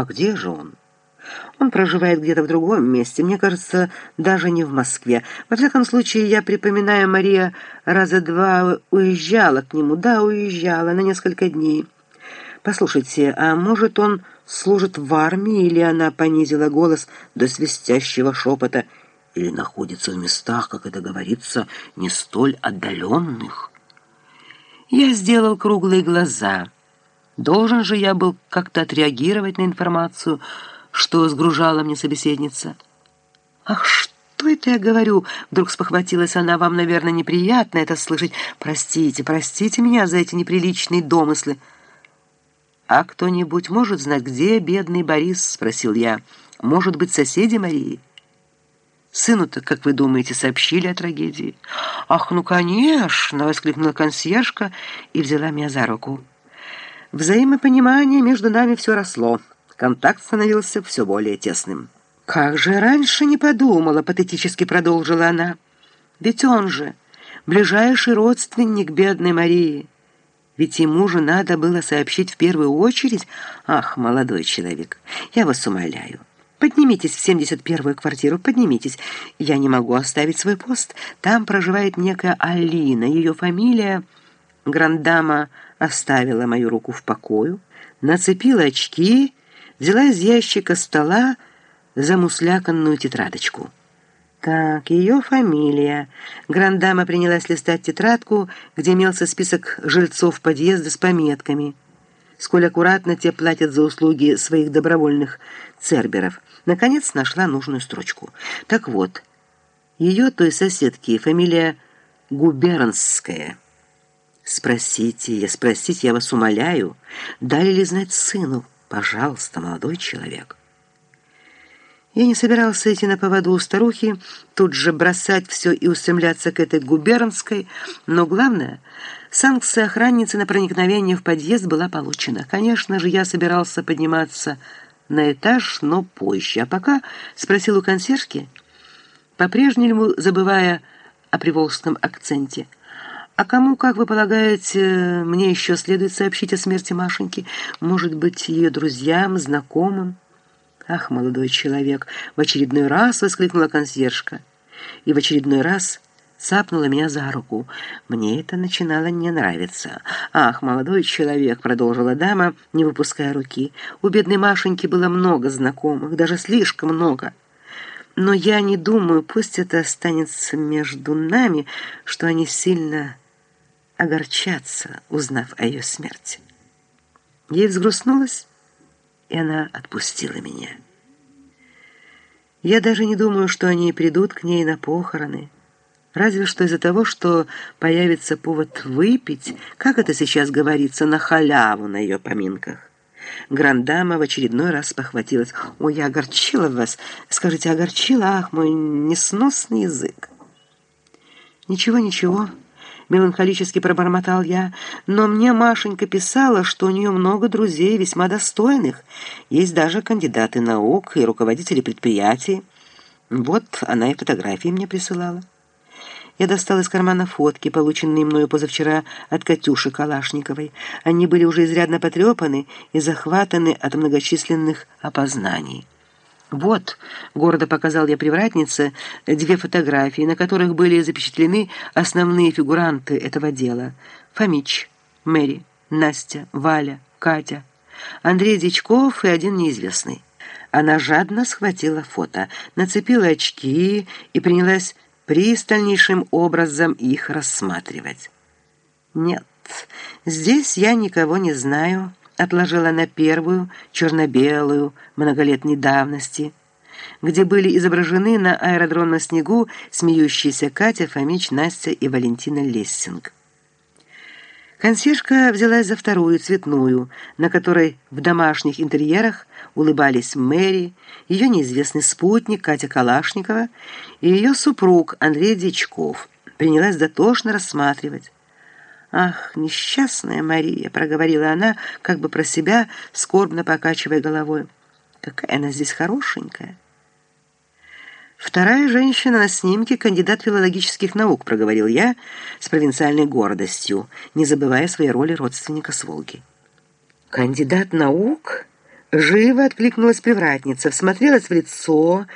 А где же он? Он проживает где-то в другом месте, мне кажется, даже не в Москве. Во всяком случае, я припоминаю, Мария раза два уезжала к нему. Да, уезжала на несколько дней. Послушайте, а может, он служит в армии, или она понизила голос до свистящего шепота, или находится в местах, как это говорится, не столь отдаленных? Я сделал круглые глаза. Должен же я был как-то отреагировать на информацию, что сгружала мне собеседница. «Ах, что это я говорю?» Вдруг спохватилась она. «Вам, наверное, неприятно это слышать. Простите, простите меня за эти неприличные домыслы». «А кто-нибудь может знать, где бедный Борис?» — спросил я. «Может быть, соседи Марии?» «Сыну-то, как вы думаете, сообщили о трагедии?» «Ах, ну, конечно!» — воскликнула консьержка и взяла меня за руку. Взаимопонимание между нами все росло. Контакт становился все более тесным. «Как же раньше не подумала!» — патетически продолжила она. «Ведь он же ближайший родственник бедной Марии. Ведь ему же надо было сообщить в первую очередь. Ах, молодой человек, я вас умоляю». Поднимитесь в 71-ю квартиру, поднимитесь. Я не могу оставить свой пост. Там проживает некая Алина. Ее фамилия... Грандама оставила мою руку в покою, нацепила очки, взяла из ящика стола замусляканную тетрадочку. Так, ее фамилия. Грандама принялась листать тетрадку, где имелся список жильцов подъезда с пометками. Сколь аккуратно те платят за услуги своих добровольных церберов. Наконец нашла нужную строчку. Так вот, ее той соседки фамилия Губернская. Спросите, я спросить, я вас умоляю, дали ли знать сыну? Пожалуйста, молодой человек. Я не собирался идти на поводу у старухи, тут же бросать все и устремляться к этой губернской, но главное, санкция охранницы на проникновение в подъезд была получена. Конечно же, я собирался подниматься на этаж, но позже. А пока спросил у консьержки, по-прежнему забывая о приволжском акценте. «А кому, как вы полагаете, мне еще следует сообщить о смерти Машеньки? Может быть, ее друзьям, знакомым?» «Ах, молодой человек!» — в очередной раз воскликнула консьержка. И в очередной раз цапнула меня за руку. Мне это начинало не нравиться. «Ах, молодой человек!» — продолжила дама, не выпуская руки. «У бедной Машеньки было много знакомых, даже слишком много. Но я не думаю, пусть это останется между нами, что они сильно огорчатся, узнав о ее смерти». Ей взгрустнулась, и она отпустила меня. Я даже не думаю, что они придут к ней на похороны, Разве что из-за того, что появится повод выпить, как это сейчас говорится, на халяву на ее поминках. Грандама в очередной раз похватилась. «Ой, я огорчила вас! Скажите, огорчила? Ах, мой несносный язык!» «Ничего, ничего», — меланхолически пробормотал я, «но мне Машенька писала, что у нее много друзей весьма достойных. Есть даже кандидаты наук и руководители предприятий. Вот она и фотографии мне присылала». Я достал из кармана фотки, полученные мною позавчера от Катюши Калашниковой. Они были уже изрядно потрепаны и захватаны от многочисленных опознаний. «Вот», — гордо показал я привратнице, две фотографии, на которых были запечатлены основные фигуранты этого дела. Фомич, Мэри, Настя, Валя, Катя, Андрей Дичков и один неизвестный. Она жадно схватила фото, нацепила очки и принялась пристальнейшим образом их рассматривать. «Нет, здесь я никого не знаю», — отложила на первую, черно-белую, многолетней давности, где были изображены на аэродромном снегу смеющиеся Катя, Фомич, Настя и Валентина Лессинг. Консьержка взялась за вторую, цветную, на которой в домашних интерьерах улыбались Мэри, ее неизвестный спутник Катя Калашникова и ее супруг Андрей Дичков. Принялась дотошно рассматривать. «Ах, несчастная Мария!» — проговорила она, как бы про себя, скорбно покачивая головой. «Какая она здесь хорошенькая!» «Вторая женщина на снимке — кандидат филологических наук», — проговорил я с провинциальной гордостью, не забывая своей роли родственника с Волги. «Кандидат наук?» — Живо откликнулась привратница, всмотрелась в лицо,